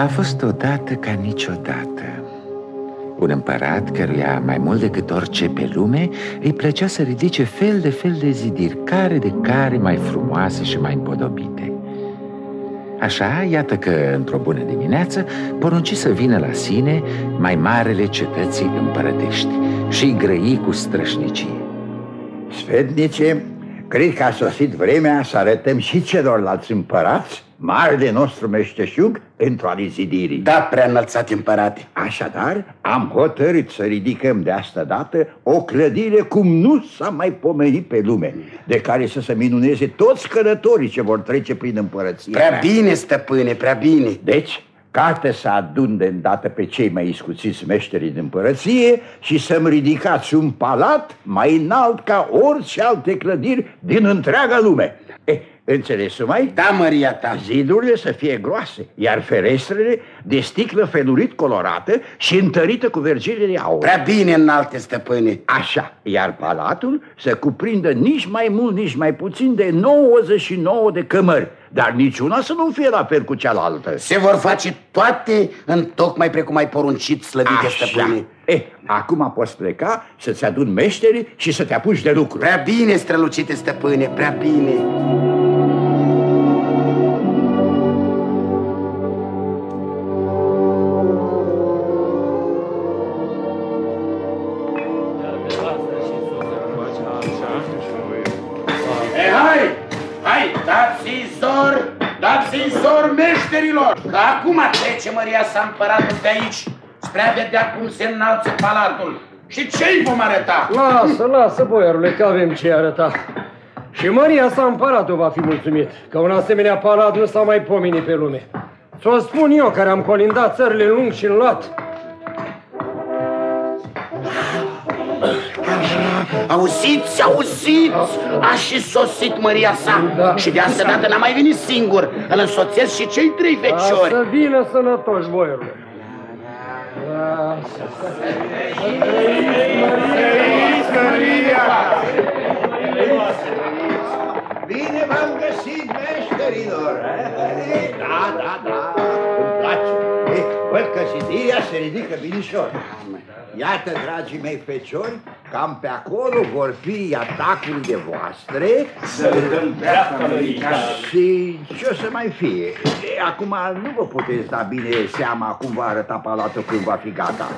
A fost odată ca niciodată Un împărat căruia mai mult decât orice pe lume Îi plăcea să ridice fel de fel de zidiri Care de care mai frumoase și mai împodobite Așa, iată că, într-o bună dimineață, porunci să vină la sine mai marele cetății împărătești și îi grăi cu strășnicie. Sfetnice, cred că a sosit vremea să arătăm și celorlalți împărați de nostru meșteșug pentru a zidirii. Da, prea înălțat împărate. Așadar, am hotărât să ridicăm de asta dată o clădire cum nu s-a mai pomenit pe lume, de care să se minuneze toți călătorii ce vor trece prin împărăție. Prea bine, stăpâne, prea bine. Deci, carte să adun de îndată pe cei mai iscuțiți meșterii din împărăție și să-mi ridicați un palat mai înalt ca orice alte clădiri din întreaga lume. Eh, Înțelesul mai? Da, Maria ta. Zidurile să fie groase, iar ferestrele de sticlă felurit colorată și întărită cu vergile de aur. Prea bine în alte stăpâne. Așa, iar palatul să cuprindă nici mai mult, nici mai puțin de 99 de cămări, dar niciuna să nu fie la fel cu cealaltă. Se vor face toate în tocmai precum ai poruncit, slăvite stăpâne. Eh, acum poți pleca să-ți adun meșterii și să te apuci de lucru. Prea bine, strălucite stăpâne, prea bine. Că acum trece Maria sa împăratul de aici spre a vedea cum se înalță palatul. Și ce-i vom arăta? Lasă, lasă, boiarule, că avem ce arăta. Și Maria sa împăratul va fi mulțumit, că un asemenea palat nu s-a mai pomenit pe lume. Ți-o spun eu, care am colindat țările în lung și în lat. Auziți, auziți! A și sosit măria sa da. Și de asta dată n-a mai venit singur Îl însoțesc și cei trei feciori Să vină sănătoși, boierule Bine v-am găsit, meșterilor! Da, da, da, îmi place. Văd că zidirea se ridică binișor. Iată, dragii mei feciori, cam pe acolo vor fi atacurile voastre. Să le dăm dreapta lui Și ce o să mai fie? Acum nu vă puteți da bine seama cum va arăta palatul când va fi gata.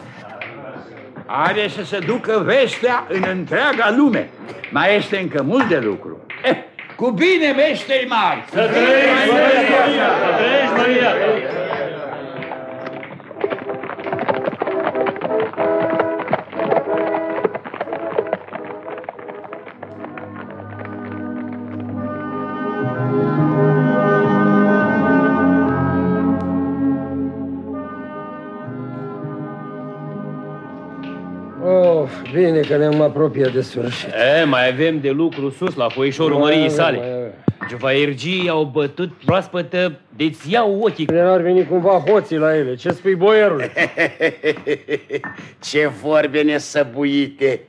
Are să se ducă vestea în întreaga lume. Mai este încă mult de lucru. Eh, cu bine, meșteri mari! Să trăiești, Maria! Să trăiești, Maria! Că ne-am apropiat de sfârșit. E, mai avem de lucru sus la foișorul măriei sale. Juvaiergii au bătut proaspătă, de-ți iau ochii. Nu ar veni cumva hoții la ele. Ce spui, boierule? Ce vorbe nesăbuite!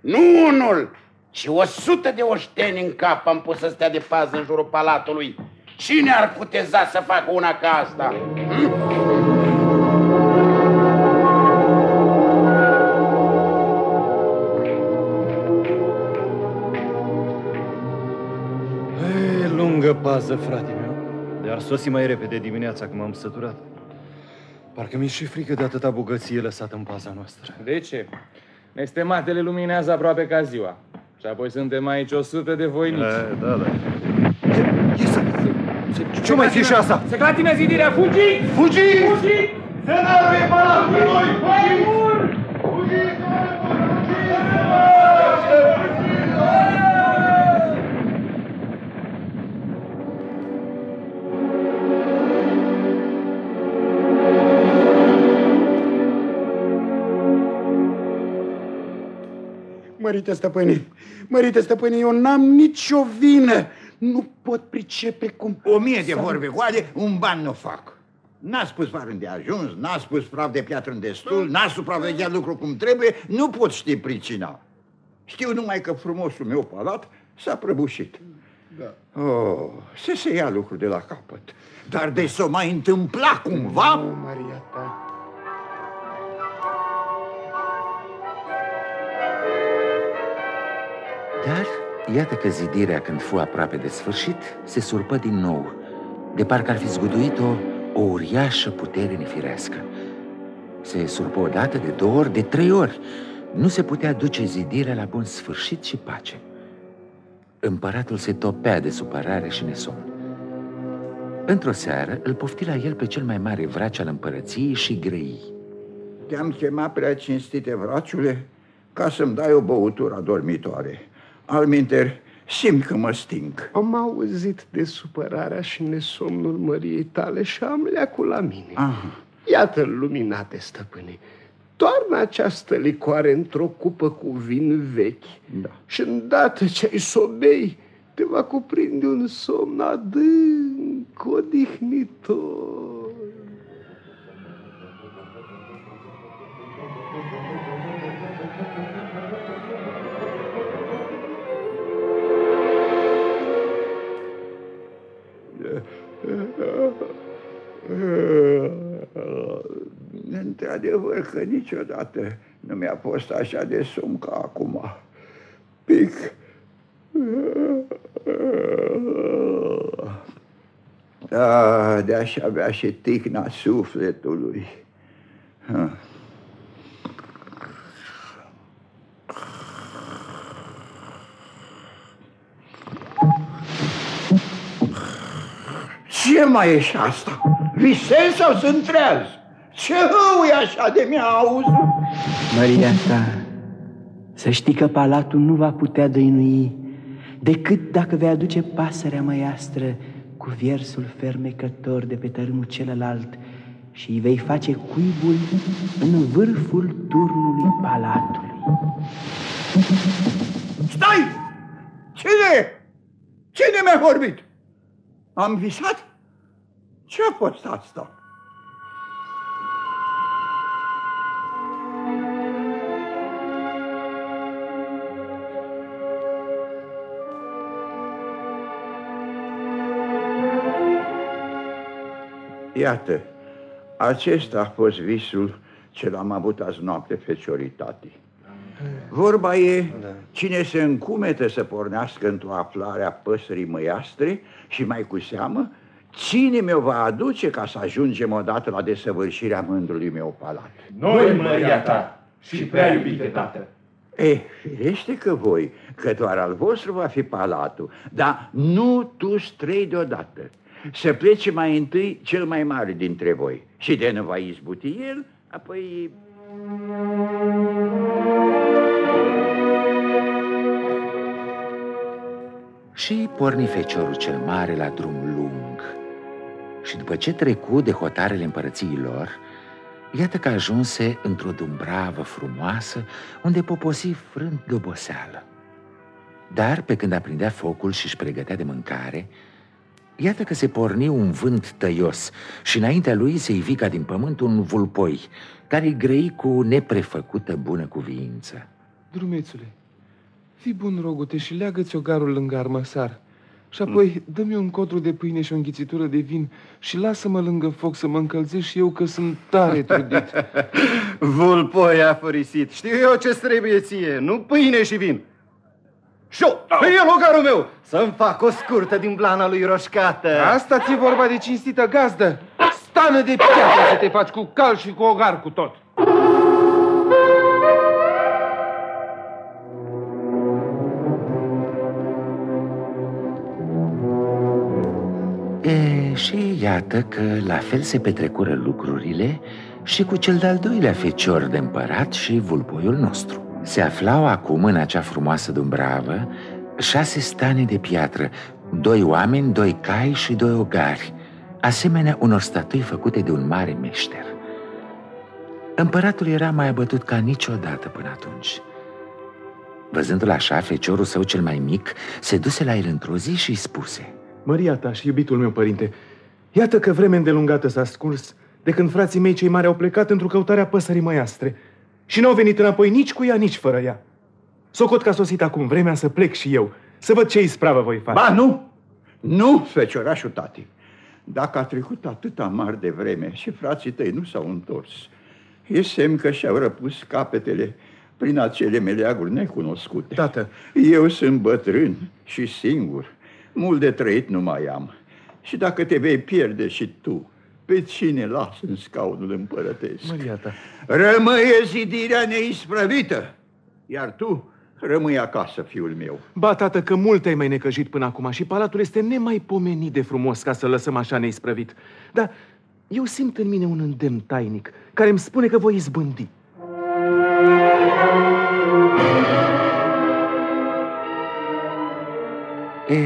Nu unul, ci o sută de oșteni în cap am pus să stea de pază în jurul palatului. Cine ar cuteza să facă una ca asta? Hm? Lungă pază, frate meu. Dar sosi mai repede dimineața, cum am săturat. Parcă mi-e și frică de atâta bogăție lăsată în paza noastră. De ce? Nestematele luminează aproape ca ziua. Și apoi suntem aici o sută de voinici. Da, da, da. Ce mai fi și asta? Se clatine zidirea, fugi! Fugi! Fugi! Să n-arăie palatul noi! Fugi! Fugi! Mărite stăpâne, mărite stăpâne, eu n-am nicio vină. Nu pot pricepe cum... O mie de vorbe goale, un ban nu fac. N-a spus vară de ajuns, n-a spus praf de piatră în destul, n-a supravegheat lucru cum trebuie, nu pot ști pricina. Știu numai că frumosul meu palat s-a prăbușit. Da. Oh, să se ia lucrul de la capăt. Dar de să mai întâmpla cumva... Oh, Maria ta. Dar iată că zidirea, când fu aproape de sfârșit, se surpă din nou, de parcă ar fi zguduit-o o uriașă putere nefirească. Se surpă o dată, de două ori, de trei ori. Nu se putea duce zidirea la bun sfârșit și pace. Împăratul se topea de supărare și nesomn. Într-o seară îl pofti la el pe cel mai mare vraci al împărăției și grăi. Te-am chemat prea cinstite, vraciule, ca să-mi dai o băutură adormitoare. Alminter, simt că mă sting. Am auzit de supărarea și nesomnul măriei tale și am leacul la mine. Aha. Iată-l, luminate, stăpâne. Toarnă această licoare într-o cupă cu vin vechi Da. și îndată ce ai sobei, te va cuprinde un somn adânc, odihnitor. Într-adevăr că niciodată nu mi-a fost așa de somn ca acum. Pic. Da, de așa avea și ticna sufletului. Ha. Ce mai e și asta? Visez sau sunt treaz? Ce hău e așa de mi auzi? Maria ta, să știi că palatul nu va putea dăinui decât dacă vei aduce pasărea măiastră cu versul fermecător de pe tărâmul celălalt și îi vei face cuibul în vârful turnului palatului. Stai! Cine? Cine mi-a vorbit? Am visat? Ce a fost asta? Iată, acesta a fost visul ce l-am avut azi noapte, fecioritate. Vorba e, cine se încumetă să pornească într-o aflare a păsării măiastre și mai cu seamă, cine mi-o va aduce ca să ajungem odată la desăvârșirea mândrului meu palat. Noi, măria ta, și prea iubite tată. E, firește că voi, că doar al vostru va fi palatul, dar nu tu trei deodată. Să plece mai întâi cel mai mare dintre voi și de nu va izbuti el, apoi... Și porni feciorul cel mare la drum lung. Și după ce trecu de hotarele împărăției lor, iată că ajunse într-o dumbravă frumoasă, unde poposi frânt de oboseală. Dar pe când aprindea focul și își pregătea de mâncare, iată că se porni un vânt tăios și înaintea lui se ivi ca din pământ un vulpoi, care îi grăi cu neprefăcută bună cuviință. Drumețule, fii bun, rogute, și leagă-ți ogarul lângă armăsar. Și apoi dă-mi un codru de pâine și o înghițitură de vin și lasă-mă lângă foc să mă încălzesc și eu că sunt tare trudit. Vulpoi a furisit. Știu eu ce trebuie ție, nu pâine și vin. Și pe el ogarul meu, să-mi fac o scurtă din blana lui roșcată. Asta ți-e vorba de cinstită gazdă? Stană de piatră să te faci cu cal și cu ogar cu tot. E, și iată că la fel se petrecură lucrurile și cu cel de-al doilea fecior de împărat și vulpoiul nostru. Se aflau acum în acea frumoasă dumbravă șase stane de piatră, doi oameni, doi cai și doi ogari, asemenea unor statui făcute de un mare meșter. Împăratul era mai abătut ca niciodată până atunci. Văzându-l așa, feciorul său cel mai mic se duse la el într-o zi și îi spuse Maria ta și iubitul meu părinte, iată că vreme îndelungată s-a scurs de când frații mei cei mari au plecat într-o căutarea păsării măiastre și n-au venit înapoi nici cu ea, nici fără ea. Socot că a sosit acum vremea să plec și eu, Să văd ce ispravă voi face. Ba, nu! Nu, feciorașul tati. Dacă a trecut atâta mare de vreme și frații tăi nu s-au întors, e semn că și-au răpus capetele prin acele meleaguri necunoscute. Tată. Eu sunt bătrân și singur. Mult de trăit nu mai am. Și dacă te vei pierde și tu, pe cine las în scaunul împărătesc? Maria ta. Rămâie zidirea neisprăvită, iar tu rămâi acasă, fiul meu. Ba, tată, că mult ai mai necăjit până acum și palatul este nemaipomenit de frumos ca să lăsăm așa neisprăvit. Dar eu simt în mine un îndemn tainic care îmi spune că voi izbândi. E,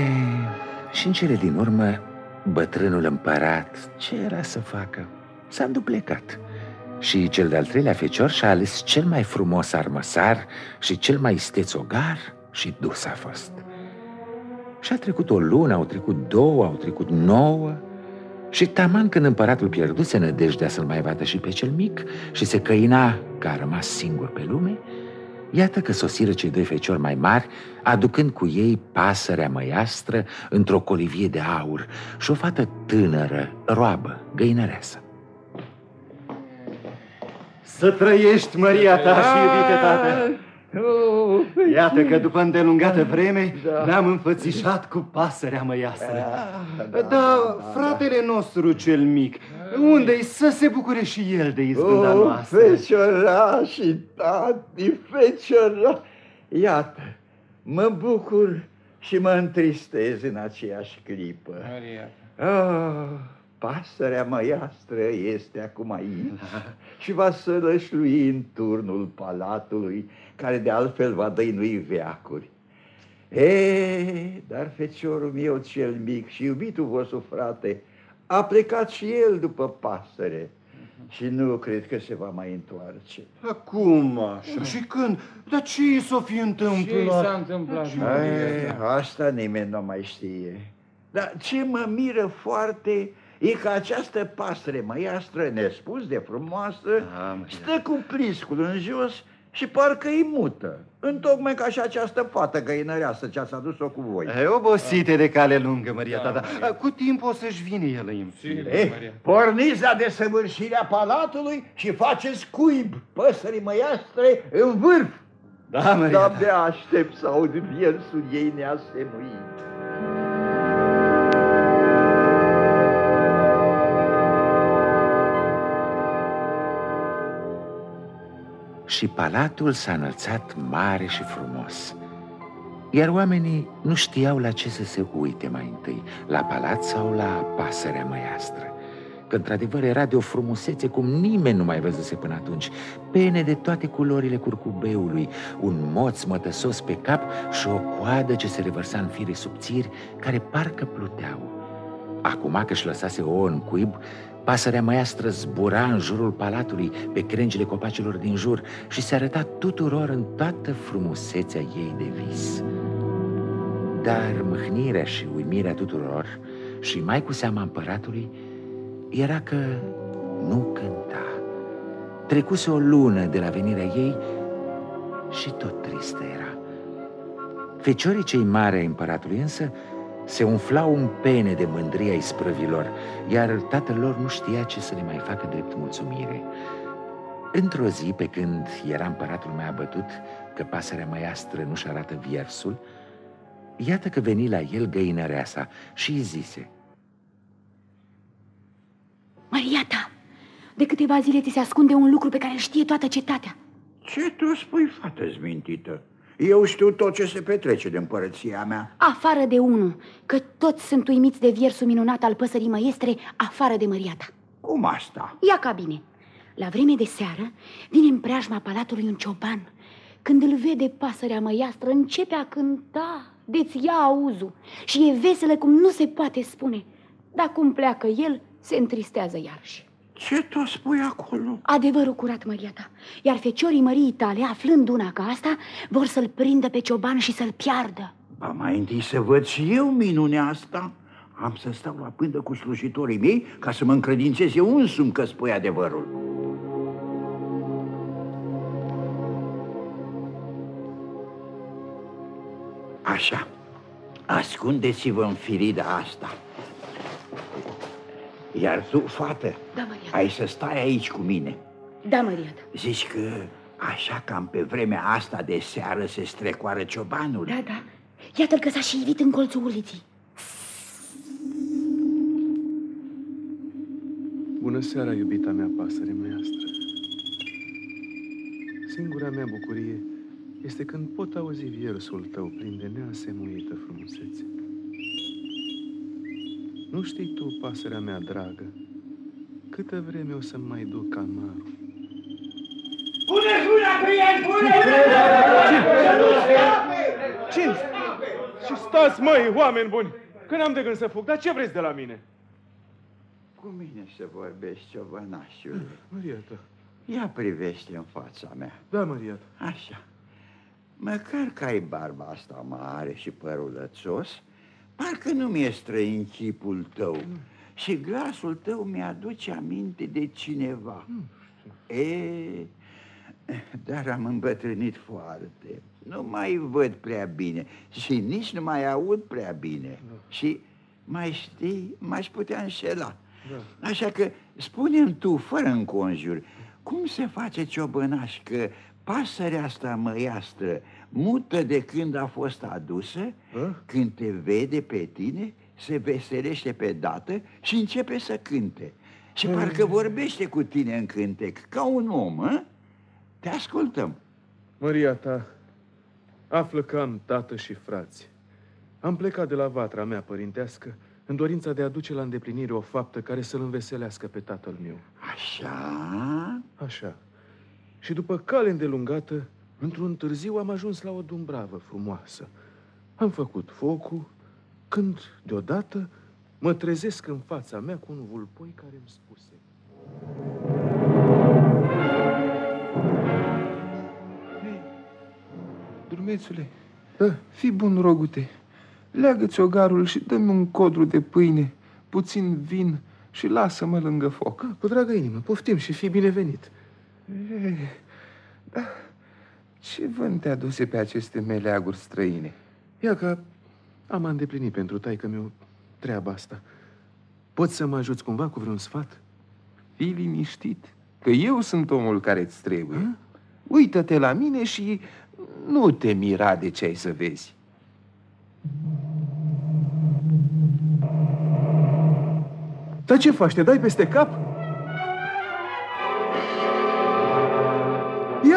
și în cele din urmă, bătrânul împărat, ce era să facă? S-a duplecat. Și cel de-al treilea fecior și-a ales cel mai frumos armăsar și cel mai isteț ogar și dus a fost. Și a trecut o lună, au trecut două, au trecut nouă și taman când împăratul pierduse nădejdea să-l mai vadă și pe cel mic și se căina că a rămas singur pe lume, Iată că sosiră cei doi feciori mai mari, aducând cu ei pasărea măiastră într-o colivie de aur și o fată tânără, roabă, găinăreasă. Să trăiești, Maria ta și iubite tată! Oh, Iată că după îndelungată vreme da. ne-am înfățișat cu pasărea măiastră. Da, da, fratele nostru cel mic, unde-i să se bucure și el de izbânda oh, noastră? feciorașii, tati, feciora. Iată, mă bucur și mă întristez în aceeași clipă. Maria. Oh, pasărea măiastră este acum aici și va sălășlui în turnul palatului, care de altfel va dăinui veacuri. E, dar feciorul meu cel mic și iubitul vostru frate a plecat și el după pasăre și nu cred că se va mai întoarce. Acum așa? Și când? Dar ce i s-o fi Ce i întâmplat? s-a întâmplat? Ai, asta nimeni nu mai știe. Dar ce mă miră foarte e că această pasăre măiastră, nespus de frumoasă, Da, mă, stă cu pliscul în jos și parcă e mută. Întocmai ca și această fată găinăreasă ce ați adus-o cu voi. E obosite de cale lungă, Maria ta, da. Cu timp o să-și vină el în fire. Eh, porniți la desăvârșirea palatului și faceți cuib păsării măiastre în vârf. Da, Maria Dar ta. de aștept să aud viersul ei neasemuit. Și palatul s-a înălțat mare și frumos. Iar oamenii nu știau la ce să se uite mai întâi, la palat sau la pasărea măiastră. Că într-adevăr era de o frumusețe cum nimeni nu mai văzuse până atunci. Pene de toate culorile curcubeului, un moț mătăsos pe cap și o coadă ce se revărsa în fire subțiri care parcă pluteau. Acum că își lăsase ouă în cuib, pasărea măiastră zbura în jurul palatului, pe crengile copacilor din jur și se arăta tuturor în toată frumusețea ei de vis. Dar mâhnirea și uimirea tuturor, și mai cu seama împăratului, era că nu cânta. Trecuse o lună de la venirea ei și tot tristă era. Feciorii cei mari ai împăratului însă se umflau în pene de mândria isprăvilor, iar tatăl lor nu știa ce să le mai facă drept mulțumire. Într-o zi, pe când era împăratul mai abătut că pasărea măiastră nu-și arată viersul, iată că veni la el găinăreasa și îi zise Maria ta, de câteva zile ți se ascunde un lucru pe care îl știe toată cetatea. Ce tu spui, fată zmintită? Eu știu tot ce se petrece de împărăția mea. Afară de unul, că toți sunt uimiți de viersul minunat al păsării măiestre, afară de Maria ta. Cum asta? Ia ca bine. La vreme de seară vine în preajma palatului un cioban. Când îl vede pasărea măiastră, începe a cânta, de-ți ia auzul și e veselă cum nu se poate spune. Dar cum pleacă el, se întristează iarăși. Ce tu spui acolo? Adevărul curat, Maria ta. Iar feciorii mării tale, aflând una ca asta, vor să-l prindă pe cioban și să-l piardă. Ba mai întâi să văd și eu minunea asta. Am să stau la pândă cu slujitorii mei ca să mă încredințez eu însumi că spui adevărul. Așa. Ascundeți-vă în firida asta. Iar tu, fată, Da, Maria. ai să stai aici cu mine. Da, Maria. Zici că așa cam pe vremea asta de seară se strecoară ciobanul? Da, da. Iată-l că s-a și ivit în colțul uliții. Bună seara, iubita mea pasăre măiastră. Singura mea bucurie este când pot auzi viersul tău plin de neasemuită frumusețe. Nu știi tu, pasărea mea dragă, câtă vreme o să-mi mai duc amarul. Pune juna, prieteni, pune Ce? Și stați, măi, oameni buni! Că n-am de gând să fug, dar ce vreți de la mine? Cu mine să vorbești, ciobănașule. Maria ta. Ia privește în fața mea. Da, Maria ta. Așa. Măcar că ai barba asta mare și părul lățos, parcă nu mi-e străin chipul tău. Și glasul tău mi-aduce aminte de cineva. E, dar am îmbătrânit foarte. Nu mai văd prea bine și nici nu mai aud prea bine. Și mai știi, m-aș putea înșela. Da. Așa că spune-mi tu, fără înconjur, cum se face ciobănaș că pasărea asta măiastră mută de când a fost adusă, când te vede pe tine, se veselește pe dată și începe să cânte. Și parcă vorbește cu tine în cântec, ca un om, hă? Te ascultăm. Maria ta, află că am tată și frați. Am plecat de la vatra mea părintească în dorința de a duce la îndeplinire o faptă care să-l înveselească pe tatăl meu. Așa? Așa. Și după cale îndelungată, într-un târziu am ajuns la o dumbravă frumoasă. Am făcut focul, când, deodată, mă trezesc în fața mea cu un vulpoi care îmi spuse Drumețule, da. fii bun, rogute. Leagă-ți ogarul și dă-mi un codru de pâine, puțin vin și lasă-mă lângă foc. Cu dragă inimă, poftim și fii binevenit. E, da, ce vânt te aduse pe aceste meleaguri străine? Ia că am îndeplinit pentru taică meu treaba asta. Poți să mă ajuți cumva cu vreun sfat? Fii liniștit, că eu sunt omul care îți trebuie. Uită-te la mine și nu te mira de ce ai să vezi. Dar ce faci? Te dai peste cap?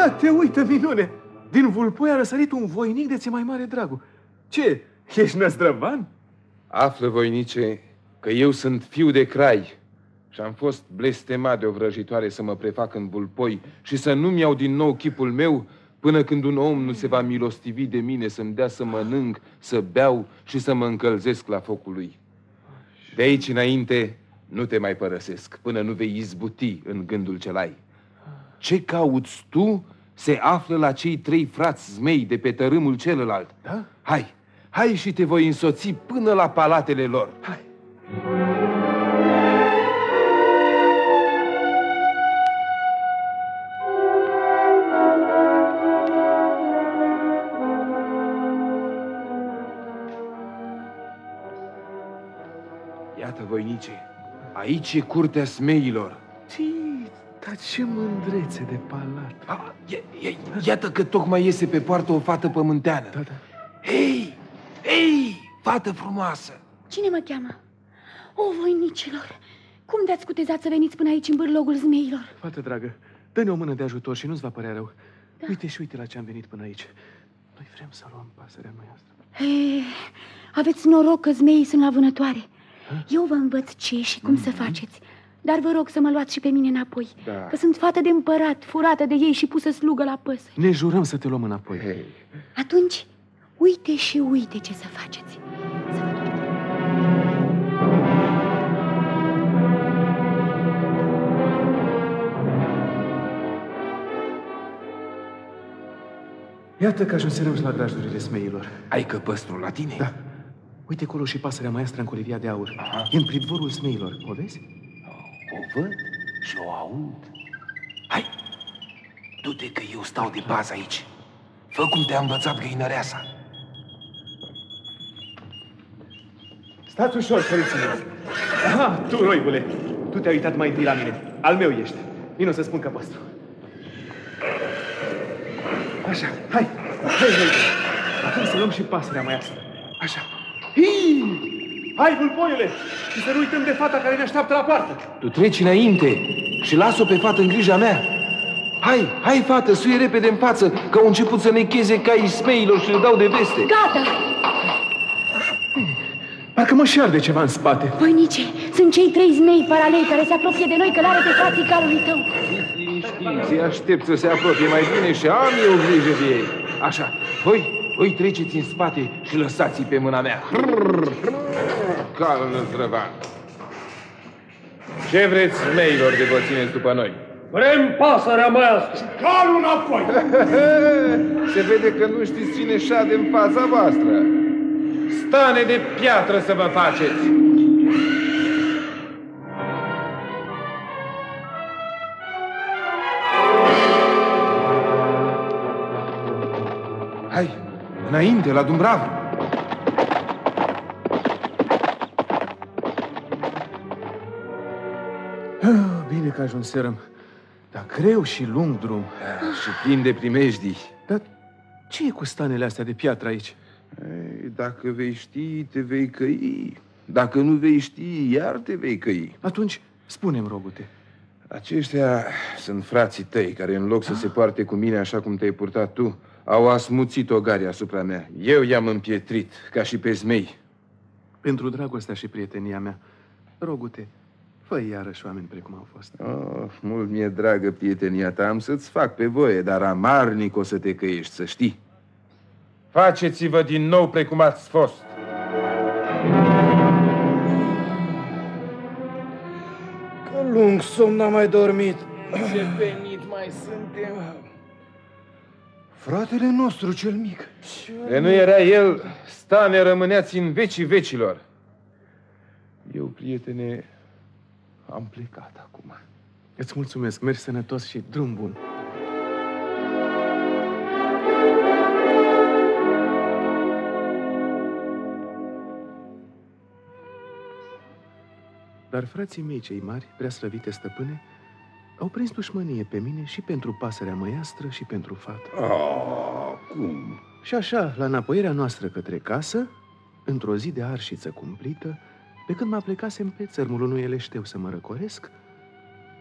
Ia, te uită, minune! Din vulpoi a răsărit un voinic de ți mai mare dragul. Ce? Ești năzdrăvan? Află, voinice, că eu sunt fiu de crai și am fost blestemat de o vrăjitoare să mă prefac în vulpoi și să nu-mi iau din nou chipul meu până când un om nu se va milostivi de mine să-mi dea să mănânc, să beau și să mă încălzesc la focul lui. De aici înainte nu te mai părăsesc până nu vei izbuti în gândul cel ai. Ce cauți tu se află la cei trei frați zmei de pe tărâmul celălalt. Da? Hai, hai și te voi însoți până la palatele lor. Hai. Iată, voinice, aici e curtea smeilor. Tii, dar ce mândrețe de palat. A, ia, ia, iată că tocmai iese pe poartă o fată pământeană. Da, da. Hei, hei, fată frumoasă! Cine mă cheamă? O, voinicilor, cum de-ați cutezat să veniți până aici în bârlogul zmeilor? Fată dragă, dă-ne o mână de ajutor și nu-ți va părea rău. Da. Uite și uite la ce am venit până aici. Noi vrem să luăm pasărea noastră. He, aveți noroc că zmeii sunt la vânătoare. Eu vă învăț ce și cum să faceți. Dar vă rog să mă luați și pe mine înapoi. Da. Că sunt fată de împărat, furată de ei și pusă slugă la păsări. Ne jurăm să te luăm înapoi. Hei, Atunci, uite și uite ce să faceți. Să vă Iată că ajunserăm și la grajdurile smeilor. ai căpăstrul la tine? Da. Uite acolo și pasărea maestră în colivia de aur. E în pridvorul smeilor. O vezi? O văd și o aud. Hai, du-te că eu stau de bază aici. Fă cum te-a învățat găinăreasa. Stați ușor, părinții Aha, tu, roibule, tu te-ai uitat mai întâi la mine. Al meu ești. Vino să spun că vostru. Așa, hai, hai, hai. Acum să luăm și pasărea mai asta. Așa. Hii! Hai, vulpoiule! Și să nu uităm de fata care ne așteaptă la poartă. Tu treci înainte și las-o pe fată în grija mea. Hai, hai, fată, suie repede în față, că au început să ne cheze caii smeilor și le dau de veste. Gata! Parcă mă șarde ceva în spate. Voinice, sunt cei trei zmei paraleli care se apropie de noi călare pe frații calului tău. Liniștiți, aștept să se apropie mai bine și am eu grijă de ei. Așa, voi, voi treceți în spate și lăsați-i pe mâna mea. Cală năzdrăvan. Ce vreți, meilor, de vă țineți după noi? Vrem pasărea măiastră! Calul înapoi! Se vede că nu știți cine șade în fața voastră. Stane de piatră să vă faceți! Înainte, la Dumbrav! Ah, Bine că ajunserăm. Dar greu și lung drum. Și plin de primejdii. Dar ce e cu stanele astea de piatră aici? Ei, dacă vei ști, te vei căi. Dacă nu vei ști, iar te vei căi. Atunci, spune-mi, rogute. Aceștia sunt frații tăi care în loc să se poarte cu mine așa cum te-ai purtat tu, au asmuțit o gare asupra mea. Eu i-am împietrit, ca și pe zmei. Pentru dragostea și prietenia mea, rogute, fă iarăși oameni precum au fost. Oh, mult mi-e dragă prietenia ta, am să-ți fac pe voie, dar amarnic o să te căiești, să știi. Faceți-vă din nou precum ați fost. Că lung somn n-am mai dormit. Ce venit mai suntem. Fratele nostru cel mic. De nu era el, stane rămâneați în vecii vecilor. Eu, prietene, am plecat acum. Îți mulțumesc, mergi sănătos și drum bun. Dar frații mei cei mari, prea slăvite stăpâne, au prins dușmănie pe mine și pentru pasărea măiastră și pentru fată. Oh, cum? Și așa, la înapoierea noastră către casă, într-o zi de arșiță cumplită, pe când mă plecasem pe țărmul unui eleșteu să mă răcoresc,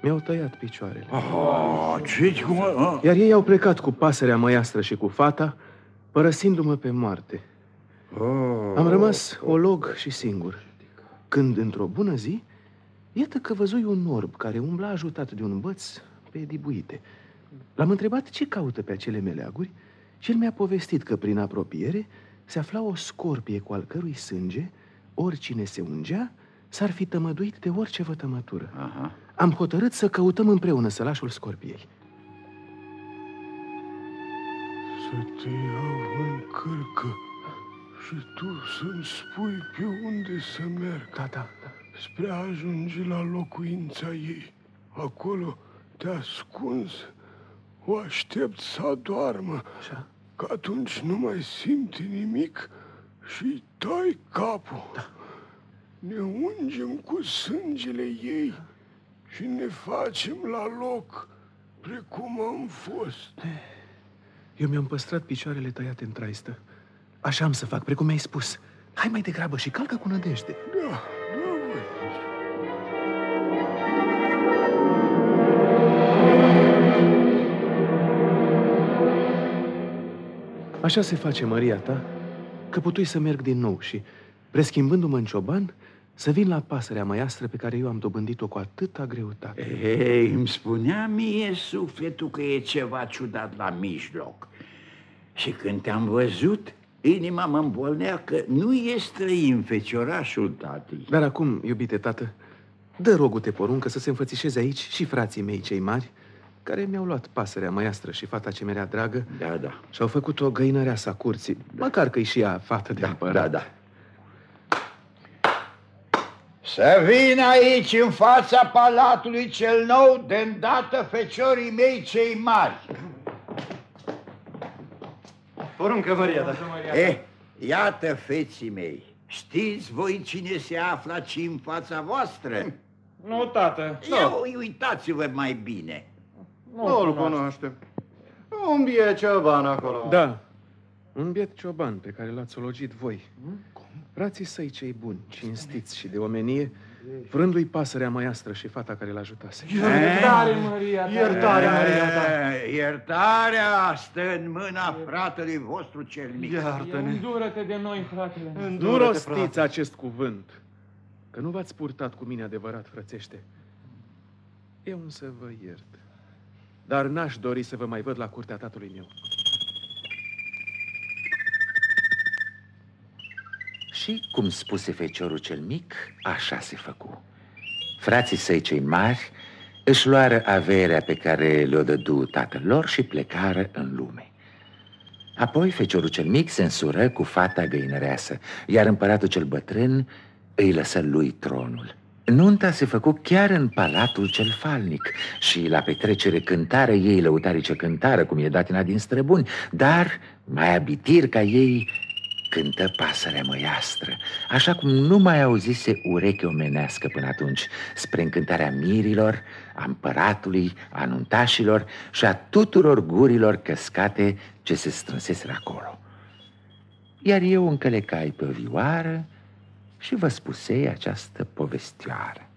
mi-au tăiat picioarele. Oh, ce cum? Ah. Iar ei au plecat cu pasărea măiastră și cu fata, părăsindu-mă pe moarte. Oh. Am rămas olog și singur. Când, într-o bună zi, iată că văzui un orb care umbla ajutat de un băț pe dibuite. L-am întrebat ce caută pe acele meleaguri și el mi-a povestit că prin apropiere se afla o scorpie cu al cărui sânge, oricine se ungea, s-ar fi tămăduit de orice vătămătură. Aha. Am hotărât să căutăm împreună sălașul scorpiei. Să te iau în cărcă și tu să-mi spui pe unde să merg. Da, da, da. Spre a ajunge la locuința ei. Acolo te ascunzi, o aștept să adoarmă, Așa. că atunci nu mai simte nimic și îi tai capul. Da. Ne ungem cu sângele ei și ne facem la loc, precum am fost. Eu mi-am păstrat picioarele tăiate în traistă. Așa am să fac, precum mi-ai spus. Hai mai degrabă și calcă cu nădejde. Așa se face, Maria ta, că putui să merg din nou și, preschimbându-mă în cioban, să vin la pasărea măiastră pe care eu am dobândit-o cu atâta greutate. Ei, îmi spunea mie sufletul că e ceva ciudat la mijloc. Și când te-am văzut, inima mă îmbolnea că nu e străin feciorașul tatii. Dar acum, iubite tată, dă rogul-te poruncă să se înfățișeze aici și frații mei cei mari, care mi-au luat pasărea măiastră și fata ce mi-era dragă Da, da. și au făcut o găinăreasă a curții, măcar că-i și ea fată de Da, împărat. da, da. Să vin aici în fața palatului cel nou, de îndată feciorii mei cei mari. Poruncă, Maria, da. Eh, iată feții mei. Știți voi cine se află aici în fața voastră? Nu, tată. Eu, uitați-vă mai bine. Nu, nu-l cunoaște. Un biet cioban acolo. Da, un biet cioban pe care l-ați ologit voi. Frații săi cei buni, cinstiți și de omenie, vrându-i pasărea măiastră și fata care l-ajutase. Iertare, Maria ta. Iertare, Maria ta. Eh, Iertarea stă în mâna fratelui vostru cel mic. Iartă-ne. Îndură-te de noi, fratele. Nu Îndură-te, rostiți frate. acest cuvânt, că nu v-ați purtat cu mine adevărat, frățește. Eu însă vă iert, dar n-aș dori să vă mai văd la curtea tatălui meu. Și, cum spuse feciorul cel mic, așa se făcu. Frații săi cei mari își luară averea pe care le-o dădu tatăl lor și plecară în lume. Apoi feciorul cel mic se însură cu fata găinăreasă, iar împăratul cel bătrân îi lăsă lui tronul. Nunta se făcu chiar în palatul cel falnic și la petrecere cântare ei lăutarii ce cântară, cum e datina din străbuni, dar mai abitir ca ei cântă pasărea măiastră, așa cum nu mai auzise ureche omenească până atunci, spre încântarea mirilor, a împăratului, a nuntașilor și a tuturor gurilor căscate ce se strânseseră acolo. Iar eu încălecai pe o vioară și vă spusei această povestioară.